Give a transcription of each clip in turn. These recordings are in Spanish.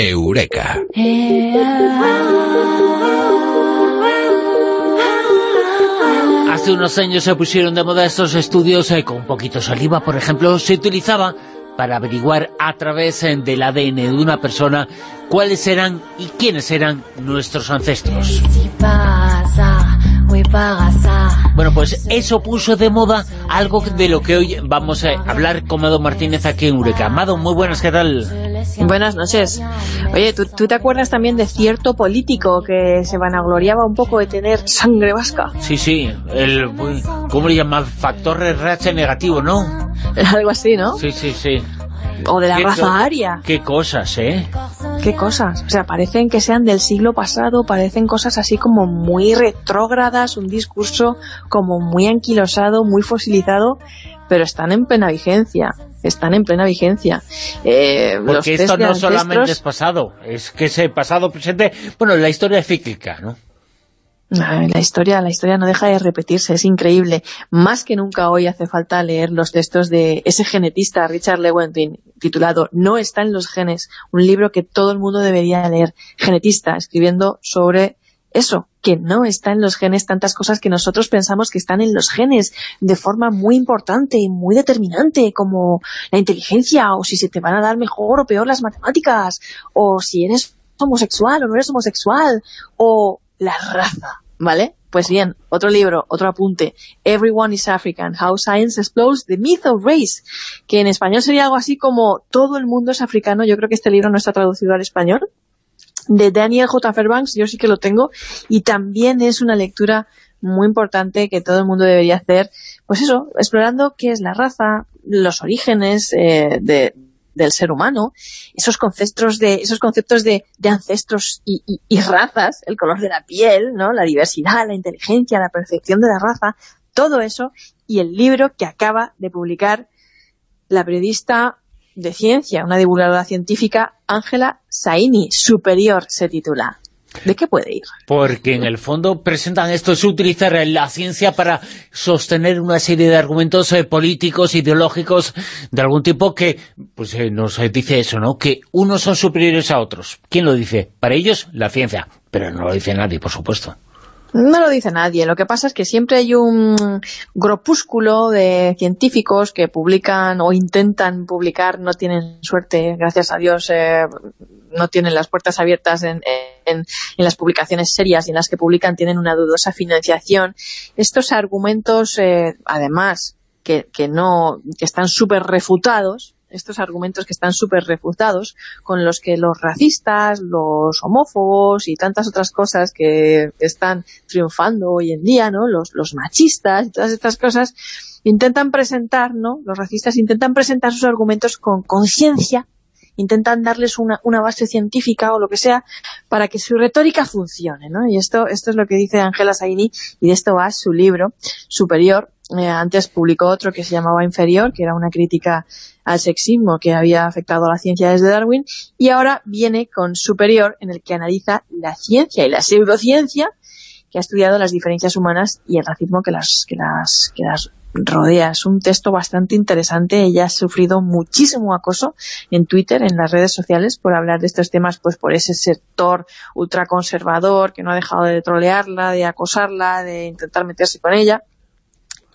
Eureka. Hace unos años se pusieron de moda estos estudios eh, con un poquito saliva, por ejemplo, se utilizaba para averiguar a través eh, del ADN de una persona cuáles eran y quiénes eran nuestros ancestros. Bueno, pues eso puso de moda algo de lo que hoy vamos a hablar con Mado Martínez aquí en Eureka. Amado, muy buenas, ¿qué tal? Buenas noches. Oye, ¿tú, ¿tú, te acuerdas también de cierto político que se vanagloriaba un poco de tener sangre vasca? Sí, sí, el, ¿cómo le llaman? Factor RH negativo, ¿no? Algo así, ¿no? Sí, sí, sí. O de la raza aria. Qué cosas, ¿eh? Qué cosas. O sea, parecen que sean del siglo pasado, parecen cosas así como muy retrógradas, un discurso como muy anquilosado, muy fosilizado, pero están en plena vigencia. Están en plena vigencia. Eh, Porque esto no solamente es pasado, es que ese pasado presente... Bueno, la historia es cíclica, ¿no? La historia, la historia no deja de repetirse, es increíble. Más que nunca hoy hace falta leer los textos de ese genetista, Richard Lewontin, titulado No está en los genes, un libro que todo el mundo debería leer. Genetista, escribiendo sobre eso, que no está en los genes tantas cosas que nosotros pensamos que están en los genes de forma muy importante y muy determinante, como la inteligencia, o si se te van a dar mejor o peor las matemáticas, o si eres homosexual o no eres homosexual, o la raza, ¿vale? Pues bien, otro libro, otro apunte, Everyone is African, How Science Explodes the Myth of Race, que en español sería algo así como Todo el mundo es africano, yo creo que este libro no está traducido al español, de Daniel J. Fairbanks, yo sí que lo tengo, y también es una lectura muy importante que todo el mundo debería hacer, pues eso, explorando qué es la raza, los orígenes eh, de, del ser humano, esos conceptos de, esos conceptos de, ancestros y, razas, el color de la piel, ¿no? la diversidad, la inteligencia, la perfección de la raza, todo eso, y el libro que acaba de publicar la periodista de ciencia, una divulgadora científica, Ángela Saini, Superior se titula. ¿De qué puede ir? Porque en el fondo presentan esto, es utilizar la ciencia para sostener una serie de argumentos eh, políticos, ideológicos, de algún tipo que pues eh, nos dice eso, ¿no? Que unos son superiores a otros. ¿Quién lo dice? Para ellos, la ciencia. Pero no lo dice nadie, por supuesto. No lo dice nadie. Lo que pasa es que siempre hay un grupúsculo de científicos que publican o intentan publicar, no tienen suerte, gracias a Dios, eh, no tienen las puertas abiertas en, en, las publicaciones serias y en las que publican tienen una dudosa financiación. Estos argumentos, eh, además, que, que, no, que están súper refutados, estos argumentos que están súper refutados, con los que los racistas, los homófobos y tantas otras cosas que están triunfando hoy en día, ¿no? Los, los machistas y todas estas cosas, intentan presentar, ¿no? Los racistas intentan presentar sus argumentos con conciencia intentan darles una, una, base científica o lo que sea para que su retórica funcione, ¿no? Y esto, esto es lo que dice Ángela Saini y de esto va su libro superior. Eh, antes publicó otro que se llamaba Inferior, que era una crítica al sexismo que había afectado a la ciencia desde Darwin, y ahora viene con Superior, en el que analiza la ciencia y la pseudociencia que ha estudiado las diferencias humanas y el racismo que las, que las, que las rodea. Es un texto bastante interesante. Ella ha sufrido muchísimo acoso en Twitter, en las redes sociales, por hablar de estos temas, pues por ese sector ultraconservador que no ha dejado de trolearla, de acosarla, de intentar meterse con ella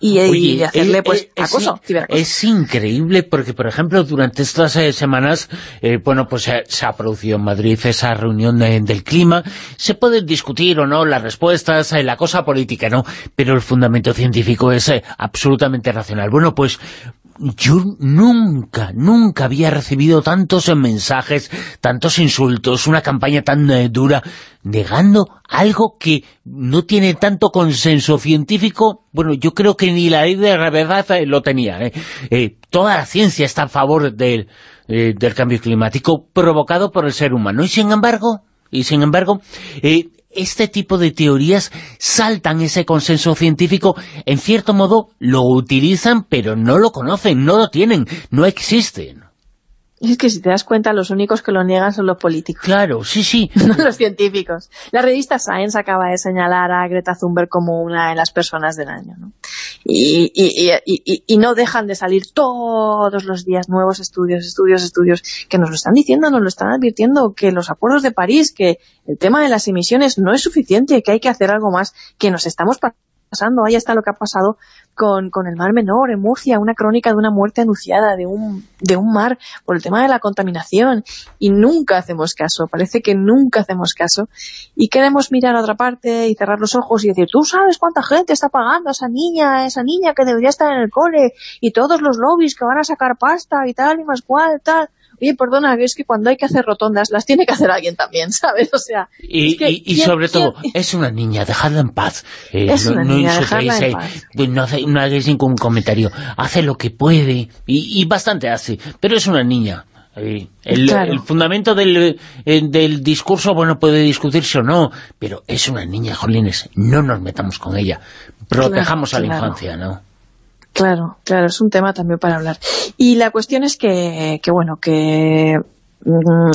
y, hacerle pues acoso, es, increíble porque, por ejemplo, durante estas eh, semanas, eh, bueno, pues eh, se ha producido en Madrid esa reunión del clima, se pueden discutir o no las respuestas, la cosa política, ¿no? Pero el fundamento científico es absolutamente racional. Bueno, pues yo nunca, nunca había recibido tantos mensajes, tantos insultos, una campaña tan eh, dura, negando algo que no tiene tanto consenso científico. Bueno, yo creo que ni la ley de gravedad eh, lo tenía. ¿eh? toda la ciencia está a favor del, del cambio climático provocado por el ser humano. Y sin embargo, y sin embargo, este tipo de teorías saltan ese consenso científico, en cierto modo lo utilizan, pero no lo conocen, no lo tienen, no existen. Es que si te das cuenta, los únicos que lo niegan son los políticos. Claro, sí, sí. No los científicos. La revista Science acaba de señalar a Greta Thunberg como una de las personas del año. ¿no? Y, y, y, y, no dejan de salir todos los días nuevos estudios, estudios, estudios, que nos lo están diciendo, nos lo están advirtiendo, que los acuerdos de París, que el tema de las emisiones no es suficiente, que hay que hacer algo más, que nos estamos pasando, ahí está lo que ha pasado con, con, el Mar Menor en Murcia, una crónica de una muerte anunciada de un, de un mar por el tema de la contaminación y nunca hacemos caso, parece que nunca hacemos caso y queremos mirar a otra parte y cerrar los ojos y decir, tú sabes cuánta gente está pagando a esa niña, esa niña que debería estar en el cole y todos los lobbies que van a sacar pasta y tal y más cual, tal oye, perdona, es que cuando hay que hacer rotondas las tiene que hacer alguien también, ¿sabes? O sea... Y, sobre todo, es una niña, dejadla en paz. Eh, es una niña, dejadla en paz. Pues no, hace, no hagáis ningún comentario. Hace lo que puede, y, bastante hace, pero es una niña. El, el, fundamento del, eh, del, discurso, bueno, puede discutirse o no, pero es una niña, jolines, no nos metamos con ella. Protejamos a la infancia, ¿no? Claro, claro, es un tema también para hablar. Y la cuestión es que, que bueno, que mm,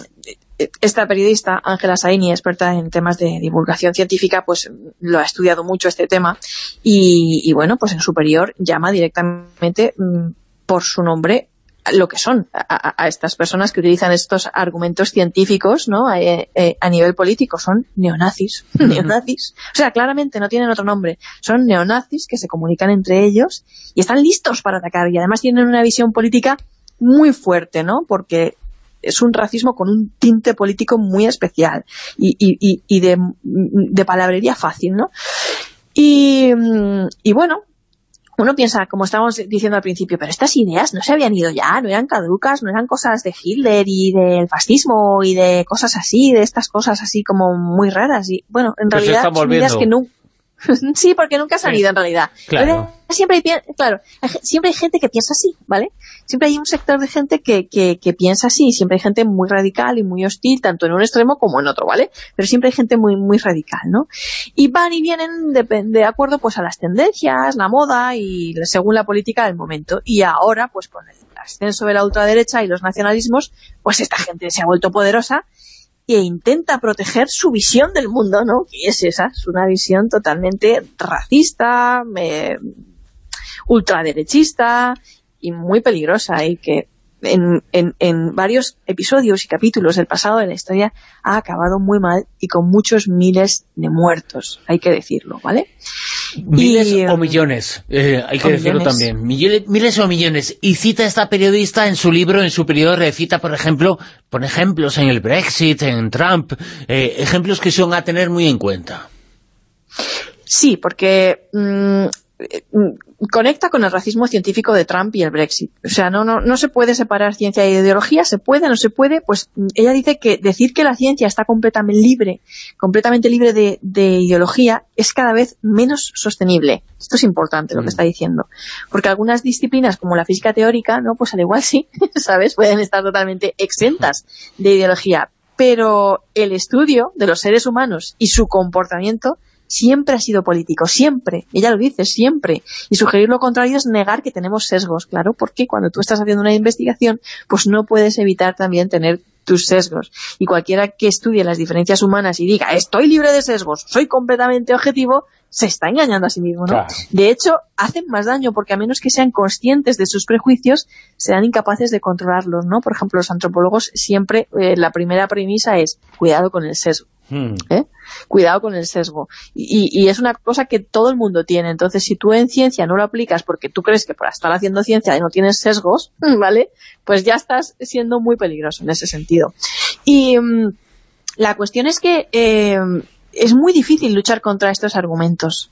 esta periodista, Ángela Saini, experta en temas de divulgación científica, pues lo ha estudiado mucho este tema y, y bueno, pues en superior llama directamente mm, por su nombre lo que son a, estas personas que utilizan estos argumentos científicos ¿no? Eh, eh, a nivel político. Son neonazis. neonazis. O sea, claramente no tienen otro nombre. Son neonazis que se comunican entre ellos y están listos para atacar. Y además tienen una visión política muy fuerte, ¿no? Porque es un racismo con un tinte político muy especial y, y, y de, de palabrería fácil, ¿no? Y, y bueno, uno piensa, como estábamos diciendo al principio, pero estas ideas no se habían ido ya, no eran caducas, no eran cosas de Hitler y del fascismo y de cosas así, de estas cosas así como muy raras. Y bueno, en realidad son ideas que no... sí, porque nunca han salido en realidad. Claro. siempre hay, claro, siempre hay gente que piensa así, ¿vale? Siempre hay un sector de gente que, que, que, piensa así, siempre hay gente muy radical y muy hostil, tanto en un extremo como en otro, ¿vale? Pero siempre hay gente muy muy radical, ¿no? Y van y vienen de, de acuerdo pues a las tendencias, la moda y según la política del momento. Y ahora, pues con el ascenso de la ultraderecha y los nacionalismos, pues esta gente se ha vuelto poderosa e intenta proteger su visión del mundo, ¿no? Y es esa, es una visión totalmente racista, ultraderechista y muy peligrosa y que en, en, en, varios episodios y capítulos del pasado de la historia ha acabado muy mal y con muchos miles de muertos, hay que decirlo, ¿vale? Miles o um, millones, eh, hay que decirlo también. Miles, o millones. Y cita esta periodista en su libro, en su periodo, recita, por ejemplo, pone ejemplos en el Brexit, en Trump, eh, ejemplos que son a tener muy en cuenta. Sí, porque mm, conecta con el racismo científico de Trump y el Brexit. O sea, no, no, no se puede separar ciencia e ideología, se puede, no se puede, pues ella dice que decir que la ciencia está completamente libre, completamente libre de, de ideología, es cada vez menos sostenible. Esto es importante lo que mm. está diciendo. Porque algunas disciplinas, como la física teórica, no pues al igual sí, ¿sabes? Pueden estar totalmente exentas de ideología. Pero el estudio de los seres humanos y su comportamiento siempre ha sido político, siempre, ella lo dice, siempre. Y sugerir lo contrario es negar que tenemos sesgos, claro, porque cuando tú estás haciendo una investigación, pues no puedes evitar también tener tus sesgos. Y cualquiera que estudie las diferencias humanas y diga, estoy libre de sesgos, soy completamente objetivo, se está engañando a sí mismo, ¿no? De hecho, hacen más daño porque a menos que sean conscientes de sus prejuicios, serán incapaces de controlarlos, ¿no? Por ejemplo, los antropólogos siempre, eh, la primera premisa es, cuidado con el sesgo. Hmm. ¿eh? Cuidado con el sesgo. Y, es una cosa que todo el mundo tiene. Entonces, si tú en ciencia no lo aplicas porque tú crees que por estar haciendo ciencia no tienes sesgos, ¿vale? Pues ya estás siendo muy peligroso en ese sentido. Y mm, la cuestión es que eh, es muy difícil luchar contra estos argumentos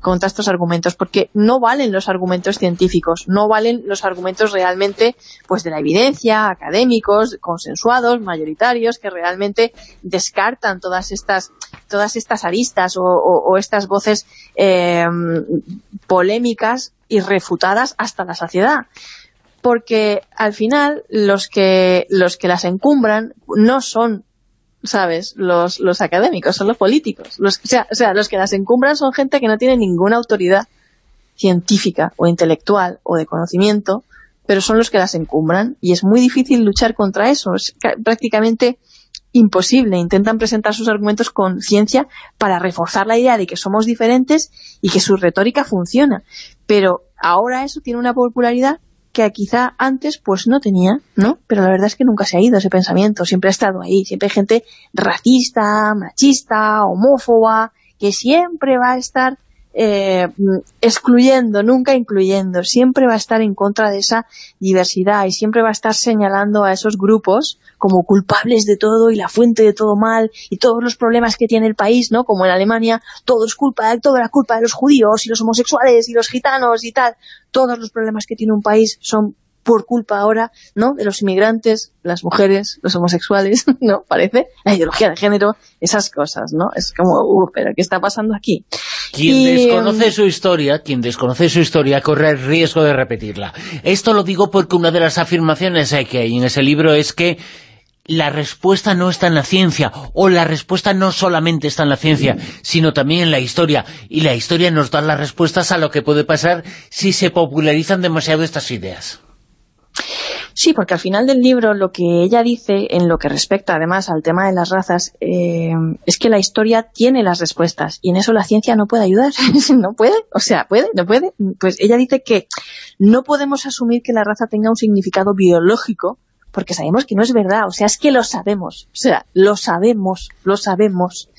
contra estos argumentos, porque no valen los argumentos científicos, no valen los argumentos realmente pues de la evidencia, académicos, consensuados, mayoritarios, que realmente descartan todas estas todas estas aristas o, estas voces em, polémicas y refutadas hasta la saciedad. Porque al final los que los que las encumbran no son ¿sabes? Los, los académicos, son los políticos. Los, o, sea, o sea, los que las encumbran son gente que no tiene ninguna autoridad científica o intelectual o de conocimiento, pero son los que las encumbran y es muy difícil luchar contra eso, es prácticamente imposible. Intentan presentar sus argumentos con ciencia para reforzar la idea de que somos diferentes y que su retórica funciona. Pero ahora eso tiene una popularidad que quizá antes pues no tenía, ¿no? Pero la verdad es que nunca se ha ido ese pensamiento, siempre ha estado ahí, siempre hay gente racista, machista, homófoba, que siempre va a estar eh, excluyendo, nunca incluyendo, siempre va a estar en contra de esa diversidad y siempre va a estar señalando a esos grupos como culpables de todo y la fuente de todo mal y todos los problemas que tiene el país, ¿no? Como en Alemania, todo es culpa, toda la culpa de los judíos y los homosexuales y los gitanos y tal. Todos los problemas que tiene un país son por culpa ahora, ¿no?, de los inmigrantes, las mujeres, los homosexuales, ¿no?, parece, la ideología de género, esas cosas, ¿no? Es como, uh, pero ¿qué está pasando aquí? Quien desconoce em, su historia, quien desconoce su historia, corre el riesgo de repetirla. Esto lo digo porque una de las afirmaciones que hay en ese libro es que la respuesta no está en la ciencia, o la respuesta no solamente está en la ciencia, sino también en la historia, y la historia nos da las respuestas a lo que puede pasar si se popularizan demasiado estas ideas. Sí, porque al final del libro lo que ella dice, en lo que respecta además al tema de las razas, eh, es que la historia tiene las respuestas y en eso la ciencia no puede ayudar. no puede, o sea, puede, no puede. Pues ella dice que no podemos asumir que la raza tenga un significado biológico porque sabemos que no es verdad, o sea, es que lo sabemos, o sea, lo sabemos, lo sabemos.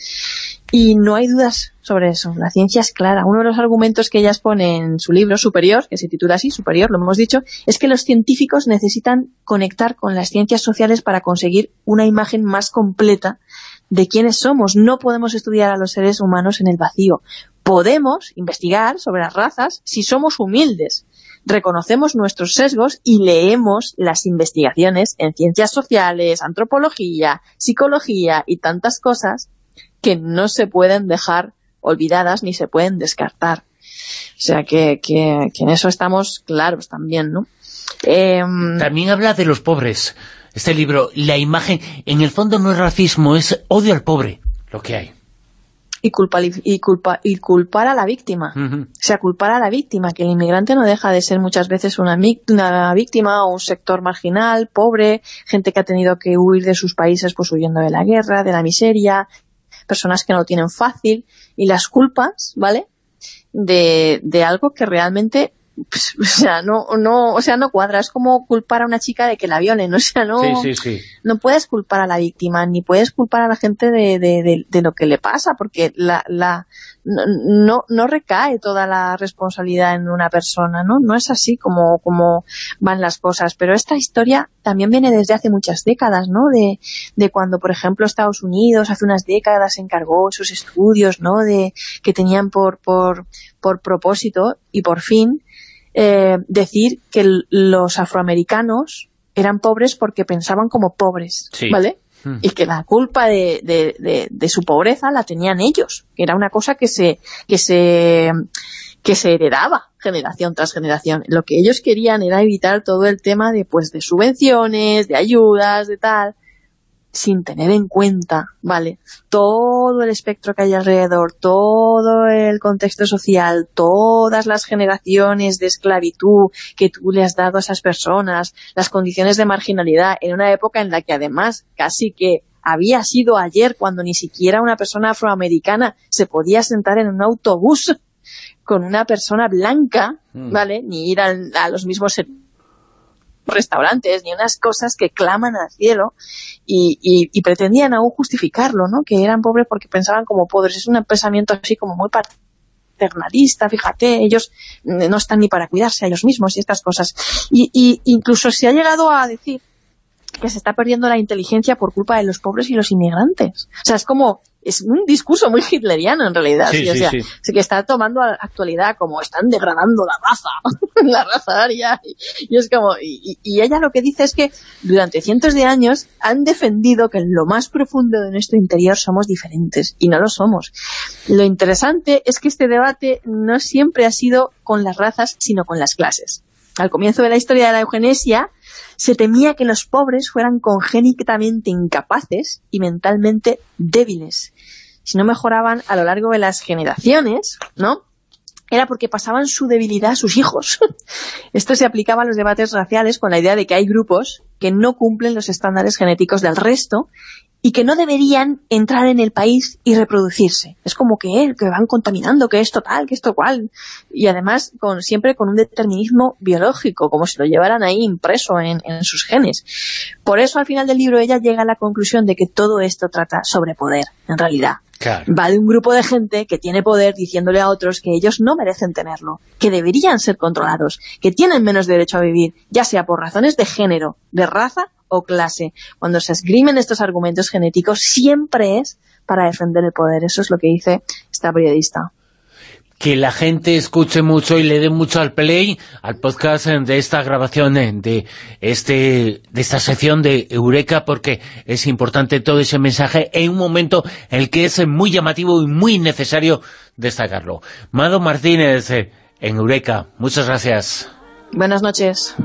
Y no hay dudas sobre eso, la ciencia es clara. Uno de los argumentos que ella expone en su libro Superior, que se titula así, Superior, lo hemos dicho, es que los científicos necesitan conectar con las ciencias sociales para conseguir una imagen más completa de quiénes somos. No podemos estudiar a los seres humanos en el vacío. Podemos investigar sobre las razas si somos humildes, reconocemos nuestros sesgos y leemos las investigaciones en ciencias sociales, antropología, psicología y tantas cosas que no se pueden dejar olvidadas ni se pueden descartar. O sea que, en eso estamos claros también, ¿no? Em, también habla de los pobres. Este libro, la imagen, en el fondo no es racismo, es odio al pobre, lo que hay y, culpa, y, culpa, y culpar a la víctima. O sea, culpar a la víctima, que el inmigrante no deja de ser muchas veces una, una víctima o un sector marginal, pobre, gente que ha tenido que huir de sus países pues huyendo de la guerra, de la miseria, personas que no lo tienen fácil, y las culpas, ¿vale?, de, de algo que realmente pues, o sea, no, no, o sea, no cuadra, es como culpar a una chica de que la violen, o sea, no, no puedes culpar a la víctima, ni puedes culpar a la gente de, de, de, lo que le pasa, porque la, la, no, no recae toda la responsabilidad en una persona, ¿no? No es así como, como van las cosas, pero esta historia también viene desde hace muchas décadas, ¿no? De, de cuando, por ejemplo, Estados Unidos hace unas décadas se encargó esos estudios, ¿no? De, que tenían por, por, por propósito y por fin eh, decir que los afroamericanos eran pobres porque pensaban como pobres, ¿vale? Hmm. Y que la culpa de, de, de, su pobreza la tenían ellos, que era una cosa que se, que se, que se heredaba generación tras generación. Lo que ellos querían era evitar todo el tema de, pues, de subvenciones, de ayudas, de tal, sin tener en cuenta, ¿vale? Todo el espectro que hay alrededor, todo el contexto social, todas las generaciones de esclavitud que tú le has dado a esas personas, las condiciones de marginalidad, en una época en la que además casi que había sido ayer cuando ni siquiera una persona afroamericana se podía sentar en un autobús con una persona blanca, mm. ¿vale? Ni ir a, a los mismos restaurantes, ni unas cosas que claman al cielo y, y, pretendían aún justificarlo, ¿no? Que eran pobres porque pensaban como pobres. Es un pensamiento así como muy paternalista, fíjate, ellos no están ni para cuidarse a ellos mismos y estas cosas. Y, y incluso se ha llegado a decir que se está perdiendo la inteligencia por culpa de los pobres y los inmigrantes. O sea, es como es un discurso muy hitleriano en realidad. Sí, o sea, que está tomando actualidad como están degradando la raza, la raza aria. Y, es como, y, ella lo que dice es que durante cientos de años han defendido que en lo más profundo de nuestro interior somos diferentes y no lo somos. Lo interesante es que este debate no siempre ha sido con las razas, sino con las clases. Al comienzo de la historia de la eugenesia, se temía que los pobres fueran congénitamente incapaces y mentalmente débiles. Si no mejoraban a lo largo de las generaciones, ¿no? era porque pasaban su debilidad a sus hijos. Esto se aplicaba a los debates raciales con la idea de que hay grupos que no cumplen los estándares genéticos del resto y que no deberían entrar en el país y reproducirse. Es como que, que van contaminando, que esto tal, que esto cual. Y además con siempre con un determinismo biológico, como si lo llevaran ahí impreso en, en sus genes. Por eso al final del libro ella llega a la conclusión de que todo esto trata sobre poder, en realidad. Va de un grupo de gente que tiene poder diciéndole a otros que ellos no merecen tenerlo, que deberían ser controlados, que tienen menos derecho a vivir, ya sea por razones de género, de raza o clase. Cuando se esgrimen estos argumentos genéticos siempre es para defender el poder. Eso es lo que dice esta periodista que la gente escuche mucho y le dé mucho al play, al podcast de esta grabación, de este de esta sección de Eureka, porque es importante todo ese mensaje en un momento en el que es muy llamativo y muy necesario destacarlo. Mado Martínez, eh, en Eureka, muchas gracias. Buenas noches.